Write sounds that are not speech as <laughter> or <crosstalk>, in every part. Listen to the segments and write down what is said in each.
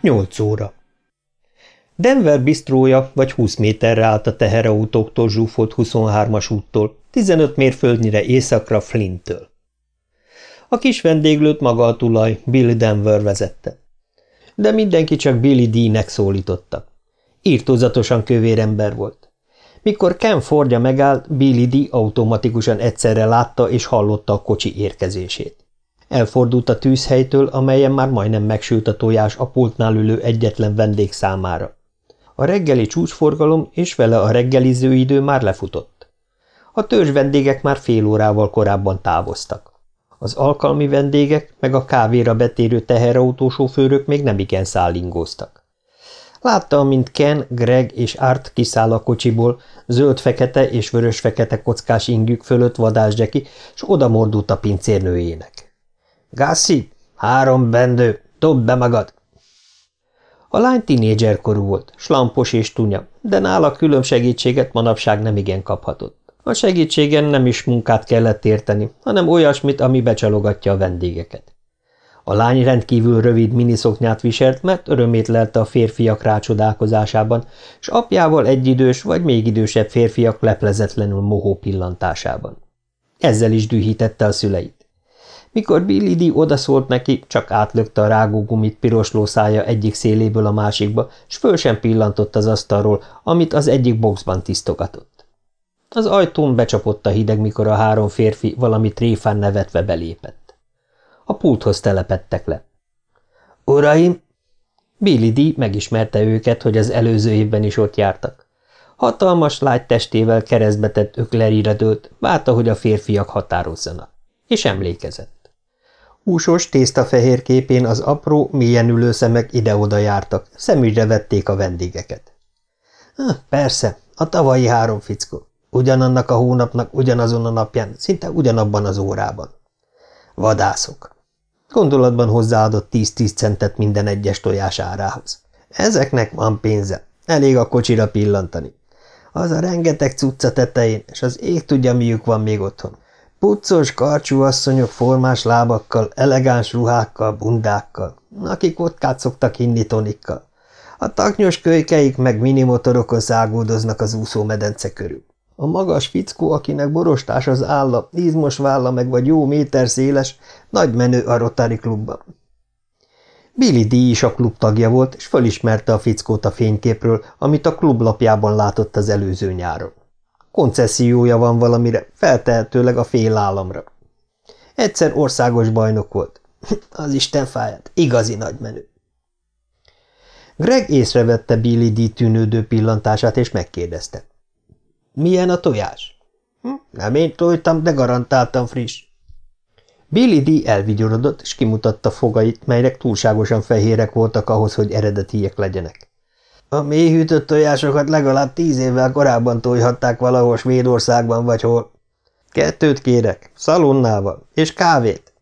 Nyolc óra. Denver bistrója vagy 20 méterre állt a teherautóktól zsúfolt 23-as úttól, 15 mérföldnyire északra Flinttől. A kis vendéglőt maga a tulaj, Billy Denver vezette. De mindenki csak Billy D-nek szólította. Írtózatosan kövér ember volt. Mikor Ken Fordja megállt, Billy D automatikusan egyszerre látta és hallotta a kocsi érkezését. Elfordult a tűzhelytől, amelyen már majdnem megsült a tojás a pultnál ülő egyetlen vendég számára. A reggeli csúcsforgalom és vele a reggeliző idő már lefutott. A törzs vendégek már fél órával korábban távoztak. Az alkalmi vendégek meg a kávéra betérő teherautósofőrök még nem igen szállingóztak. Látta, mint Ken, Greg és Art kiszáll a kocsiból, zöld-fekete és vörös-fekete kockás ingük fölött vadászgyeki, s odamordult a pincérnőjének. – Gászi, három bendő, dobd be magad! A lány tinédzserkorú volt, slampos és tunya, de nála külön segítséget manapság nem igen kaphatott. A segítségen nem is munkát kellett érteni, hanem olyasmit, ami becsalogatja a vendégeket. A lány rendkívül rövid miniszoknyát viselt, mert örömét lelte a férfiak rácsodálkozásában, s apjával egyidős vagy még idősebb férfiak leplezetlenül mohó pillantásában. Ezzel is dühítette a szüleit. Mikor Billy D odaszólt neki, csak átlökte a rágógumit pirosló szája egyik széléből a másikba, s föl sem pillantott az asztalról, amit az egyik boxban tisztogatott. Az ajtón becsapott a hideg, mikor a három férfi valami tréfán nevetve belépett. A pulthoz telepettek le. – Uraim! Billy D megismerte őket, hogy az előző évben is ott jártak. Hatalmas lágy testével keresztbetett öklerire dőlt, várta, hogy a férfiak határozzanak. És emlékezett. Húsos, tésztafehér képén az apró, mélyen ülő szemek ide-oda jártak, szemügyre vették a vendégeket. – Persze, a tavalyi három fickó. Ugyanannak a hónapnak ugyanazon a napján, szinte ugyanabban az órában. Vadászok. Gondolatban hozzáadott 10-10 centet minden egyes tojás árához. Ezeknek van pénze, elég a kocsira pillantani. Az a rengeteg cucca tetején, és az ég tudja, miük van még otthon. Puccos, karcsú asszonyok formás lábakkal, elegáns ruhákkal, bundákkal, akik vodkát szoktak inni tonikkal. A taknyos kölykeik meg minimotorokon száguldoznak az úszómedence körül. A magas fickó, akinek borostás az álla, izmos válla meg vagy jó méter széles, nagy menő a Rotary klubban. Billy D. is a klub tagja volt, és fölismerte a fickót a fényképről, amit a klublapjában látott az előző nyáron. Koncessziója van valamire, feltehetőleg a fél államra. Egyszer országos bajnok volt. <laughs> Az Isten fáját, igazi nagy menő. Greg észrevette Billy D. tűnődő pillantását, és megkérdezte. Milyen a tojás? Hm? Nem én tojtam, de garantáltam friss. Billy D. elvigyorodott, és kimutatta fogait, melynek túlságosan fehérek voltak ahhoz, hogy eredetiek legyenek. A mélyhűtött tojásokat legalább tíz évvel korábban tojhatták valahol Svédországban vagy hol. Kettőt kérek, szalonnával, és kávét.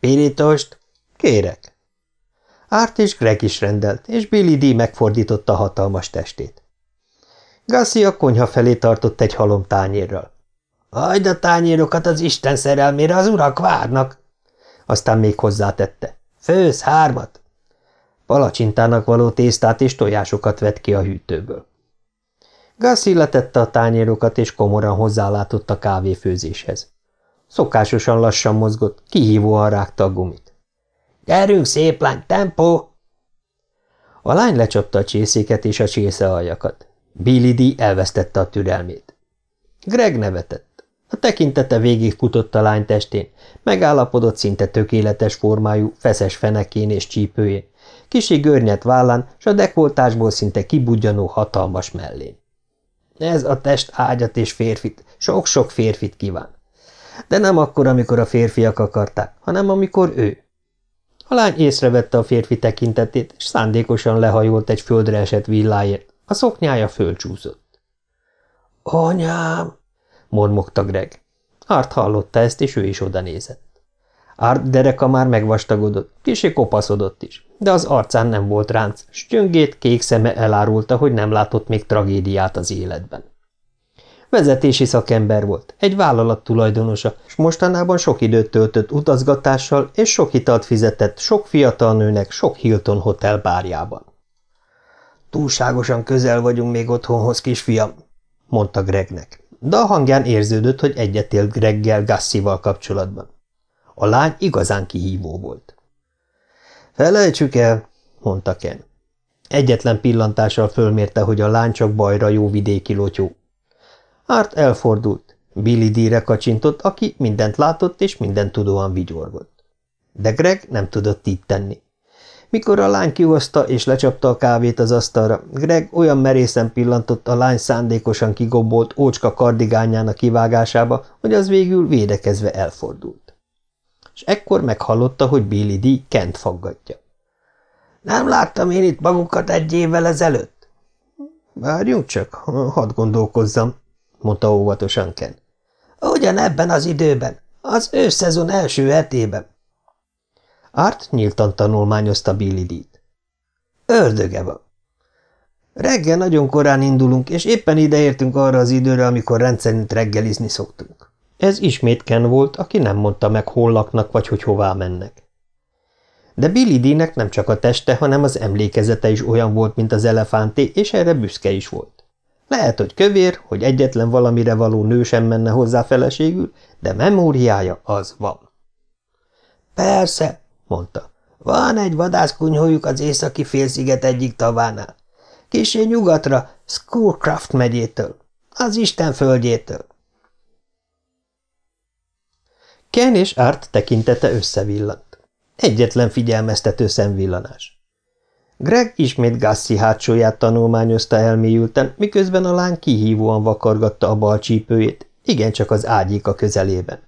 Pirítost? Kérek. Árt és Greg is rendelt, és Billy D. megfordította hatalmas testét. Gassi a konyha felé tartott egy halom tányérral. – Hagyd a tányérokat az Isten szerelmére, az urak várnak! Aztán még hozzátette. – Fősz hármat! Palacsintának való tésztát és tojásokat vett ki a hűtőből. Gassi letette a tányérokat, és komoran hozzálátott a kávéfőzéshez. Szokásosan lassan mozgott, kihívóan rágta a gumit. – Gyerünk, szép lány, tempó! A lány lecsapta a csészéket és a csésze aljakat. Billy D. elvesztette a türelmét. Greg nevetett. Tekintete végigfutott a lány testén, megállapodott szinte tökéletes formájú, feszes fenekén és csípőjén, kisi görnyet vállán, s a dekoltásból szinte kibudjanó hatalmas mellén. Ez a test ágyat és férfit, sok-sok férfit kíván. De nem akkor, amikor a férfiak akarták, hanem amikor ő. A lány észrevette a férfi tekintetét, és szándékosan lehajolt egy földre esett villáért, a szoknyája fölcsúszott. – Anyám! – mormogta Greg. Art hallotta ezt, és ő is oda nézett. Art dereka már megvastagodott, kisé kopaszodott is, de az arcán nem volt ránc, s gyöngét kék szeme elárulta, hogy nem látott még tragédiát az életben. Vezetési szakember volt, egy vállalat tulajdonosa, és mostanában sok időt töltött utazgatással, és sok italt fizetett sok fiatal nőnek sok Hilton hotel bárjában. Túlságosan közel vagyunk még otthonhoz, kisfiam, mondta Gregnek, de a hangján érződött, hogy egyetélt Greggel Gassival kapcsolatban. A lány igazán kihívó volt. Felejtsük el, mondta Ken. Egyetlen pillantással fölmérte, hogy a lány csak bajra jó vidéki lotyó. Art elfordult. Billy D-re kacsintott, aki mindent látott és mindent tudóan vigyorgott. De Greg nem tudott így tenni. Mikor a lány kihozta és lecsapta a kávét az asztalra, Greg olyan merészen pillantott a lány szándékosan kigombolt ócska kardigányának kivágásába, hogy az végül védekezve elfordult. És ekkor meghallotta, hogy Billy D. Kent faggatja. – Nem láttam én itt magukat egy évvel ezelőtt? – Várjunk csak, hadd gondolkozzam – mondta óvatosan Ken. Ugyan ebben az időben, az ősszezon első hetében. Art nyíltan tanulmányozta Billy D-t. Ördöge van. Reggel nagyon korán indulunk, és éppen ideértünk arra az időre, amikor rendszerint reggelizni szoktunk. Ez ismét Ken volt, aki nem mondta meg, hol laknak, vagy hogy hová mennek. De Billy D-nek nem csak a teste, hanem az emlékezete is olyan volt, mint az elefánté, és erre büszke is volt. Lehet, hogy kövér, hogy egyetlen valamire való nő sem menne hozzá feleségül, de memóriája az van. Persze, mondta. Van egy vadászkunyhójuk az északi félsziget egyik tavánál. Kisé nyugatra, Schoolcraft megyétől, az Isten földjétől. Ken és Art tekintete összevillant. Egyetlen figyelmeztető szemvillanás. Greg ismét Gassi hátsóját tanulmányozta elmélyülten, miközben a lány kihívóan vakargatta a bal csípőjét, igencsak az ágyék a közelében.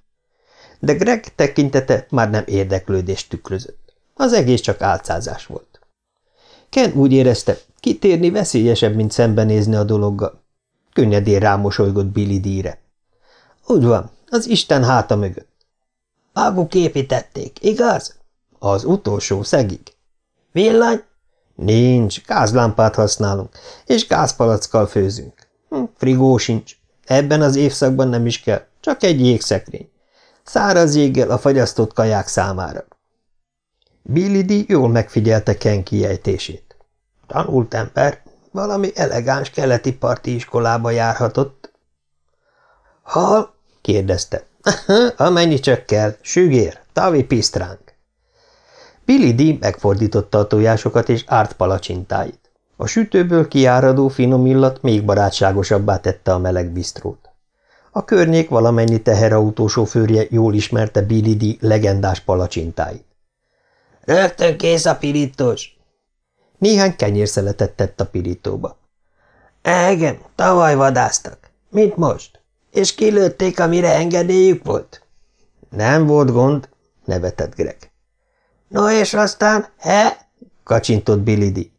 De Greg tekintete már nem érdeklődést tükrözött. Az egész csak álcázás volt. Ken úgy érezte, kitérni veszélyesebb, mint szembenézni a dologgal. Könnyedén rámosolygott Billy D-re. Úgy van, az Isten háta mögött. Maguk építették, igaz? Az utolsó szegig. Villany? Nincs, gázlámpát használunk, és gázpalackkal főzünk. Hm, frigó sincs. Ebben az évszakban nem is kell, csak egy jégszekrény. Száraz jéggel a fagyasztott kaják számára. Billy D. jól megfigyelte Ken kiejtését. Tanult ember, valami elegáns keleti parti iskolába járhatott. Hal? kérdezte. <laughs> Amennyi csak kell, sügér, tavi pisztránk. Billy D. megfordította a tojásokat és árt palacsintáit. A sütőből kiáradó finom illat még barátságosabbá tette a meleg bisztrót. A környék valamennyi teherautósofőrje jól ismerte Billy D. legendás palacsintáit. – Rögtön kész a pirítós! Néhány kenyérszeletet tett a pirítóba. – Igen, tavaly vadáztak. Mint most. És kilőtték, amire engedélyük volt? – Nem volt gond, nevetett Greg. No és aztán, he? kacsintott Billy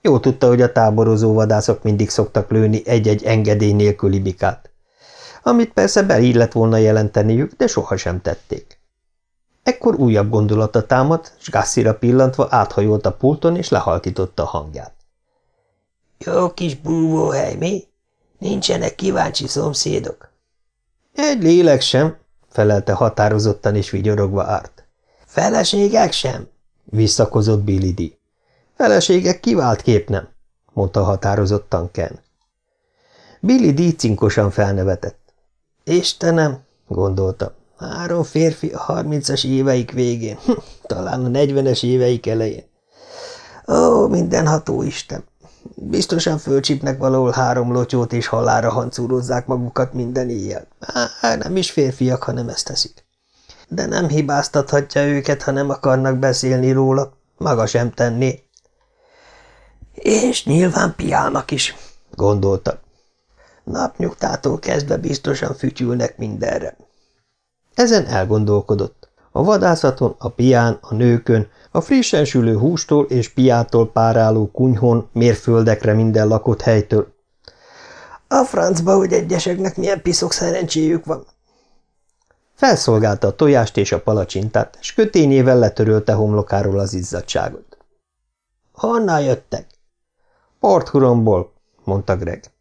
Jó tudta, hogy a táborozó vadászok mindig szoktak lőni egy-egy engedély nélküli bikát. Amit persze beillett volna jelenteniük, de sohasem tették. Ekkor újabb gondolata támadt, s Gassira pillantva áthajolt a pulton, és lehalkította a hangját. Jó kis búvóhely, mi? Nincsenek kíváncsi szomszédok? Egy lélek sem, felelte határozottan és vigyorogva árt. Feleségek sem? visszakozott Billy D. Feleségek kivált kép nem, mondta határozottan Ken. Billy D. cinkosan felnevetett. Istenem, gondolta, három férfi a harmincas éveik végén, hm, talán a negyvenes éveik elején. Ó, mindenható Isten! Biztosan fölcsipnek valahol három lotyót, és halára hancúrozzák magukat minden éjjel. Á, nem is férfiak, hanem ezt teszik de nem hibáztathatja őket, ha nem akarnak beszélni róla. Maga sem tenné. És nyilván piálnak is, gondolta. Napnyugtától kezdve biztosan fütyülnek mindenre. Ezen elgondolkodott. A vadászaton, a pián, a nőkön, a frissen sülő hústól és piától páráló kunyhon, mérföldekre minden lakott helytől. A francba, hogy egyeseknek milyen piszok szerencséjük van. Felszolgálta a tojást és a palacsintát, és kötényével letörölte homlokáról az izzadságot. – Honnan jöttek? – Porthuromból, mondta Greg. –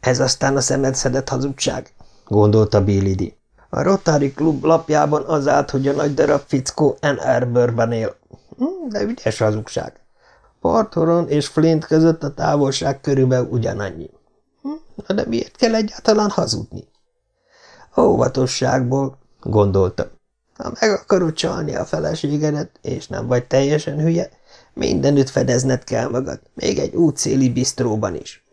Ez aztán a szemed szedett hazugság, gondolta Bélidi. A Rotary Klub lapjában az állt, hogy a nagy darab fickó Ann él. Hm, de ügyes hazugság. Parthoron és Flint között a távolság körülbelül ugyanannyi. Hm, na de miért kell egyáltalán hazudni? Óvatosságból, gondoltam. Ha meg akarod csalni a feleségedet, és nem vagy teljesen hülye, mindenütt fedezned kell magad, még egy útszéli bisztróban is.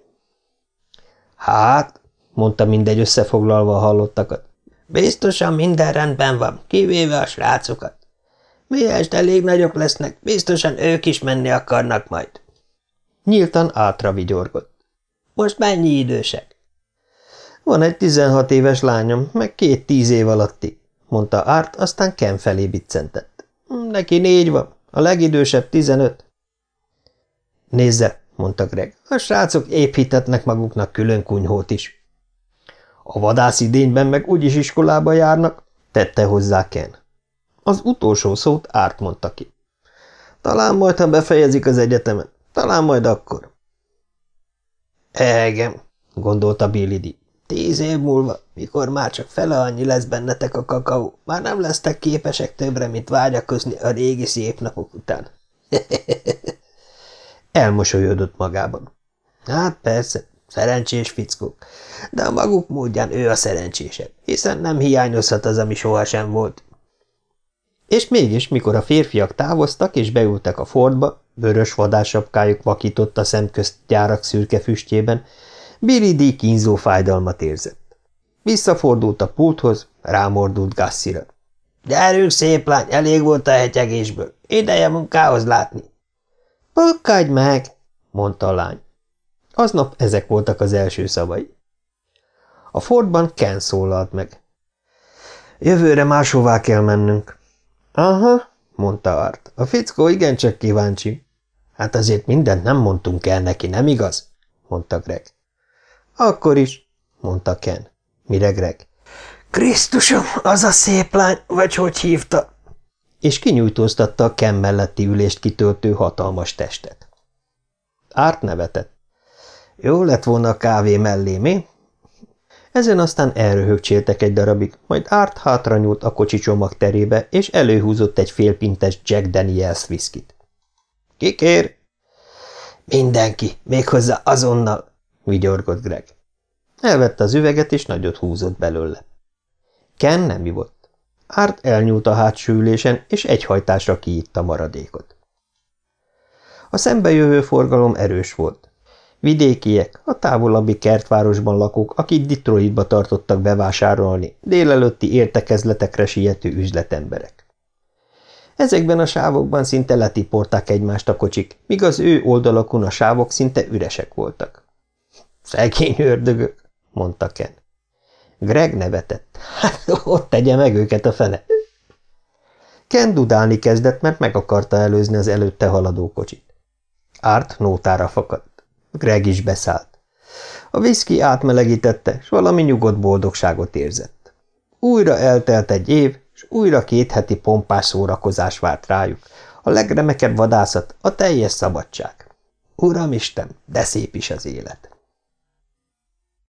Hát, mondta mindegy összefoglalva a hallottakat, biztosan minden rendben van, kivéve a srácokat. Miért elég nagyok lesznek, biztosan ők is menni akarnak majd. Nyíltan átra vigyorgott. Most mennyi idősek? Van egy tizenhat éves lányom, meg két tíz év alatti, mondta Árt, aztán Ken felé biccentett. Neki négy van, a legidősebb tizenöt. Nézze, mondta Greg, a srácok épp hitetnek maguknak külön kunyhót is. A vadász idényben meg úgyis iskolába járnak, tette hozzá Ken. Az utolsó szót Árt mondta ki. Talán majd, ha befejezik az egyetemen. Talán majd akkor. Egem, gondolta Billy D. Tíz év múlva, mikor már csak fele annyi lesz bennetek a kakaó, már nem lesztek képesek többre, mint vágyakozni a régi szép napok után. <laughs> Elmosolyodott magában. Hát persze, szerencsés fickók, de a maguk módján ő a szerencsésebb, hiszen nem hiányozhat az, ami sohasem volt. És mégis, mikor a férfiak távoztak és beültek a Fordba, vörös vadássapkájuk vakított a szemközt gyárak szürke füstjében, Billy D. kínzó fájdalmat érzett. Visszafordult a pulthoz, rámordult Gassira. – Gyerünk, szép lány, elég volt a hegyegésből. Ideje munkához látni. – Pukkadj meg! – mondta a lány. Aznap ezek voltak az első szavai. A Fordban Ken szólalt meg. – Jövőre máshová kell mennünk. – Aha – mondta Art. – A fickó igencsak kíváncsi. – Hát azért mindent nem mondtunk el neki, nem igaz? – mondta Greg. Akkor is, mondta Ken. Mire Greg? Krisztusom, az a szép lány, vagy hogy hívta? És kinyújtóztatta a Ken melletti ülést kitöltő hatalmas testet. Árt nevetett. Jó lett volna a kávé mellé, mi? Ezen aztán elröhögcséltek egy darabig, majd Árt hátra nyúlt a kocsi csomag terébe, és előhúzott egy félpintes Jack Daniels viszkit. – Ki kér? – Mindenki, méghozzá azonnal, vigyorgott Greg. Elvette az üveget, és nagyot húzott belőle. Ken nem ivott. Árt elnyúlt a hátsó ülésen, és egy hajtásra kiitta maradékot. A szembejövő forgalom erős volt. Vidékiek, a távolabbi kertvárosban lakók, akik Detroitba tartottak bevásárolni, délelőtti értekezletekre siető üzletemberek. Ezekben a sávokban szinte letiporták egymást a kocsik, míg az ő oldalakon a sávok szinte üresek voltak. Szegény ördögök, mondta Ken. Greg nevetett. Hát ott tegye meg őket a fene. Ken dudálni kezdett, mert meg akarta előzni az előtte haladó kocsit. Árt nótára fakadt. Greg is beszállt. A viszki átmelegítette, s valami nyugodt boldogságot érzett. Újra eltelt egy év, és újra két heti pompás szórakozás várt rájuk. A legremekebb vadászat, a teljes szabadság. Uramisten, de szép is az élet!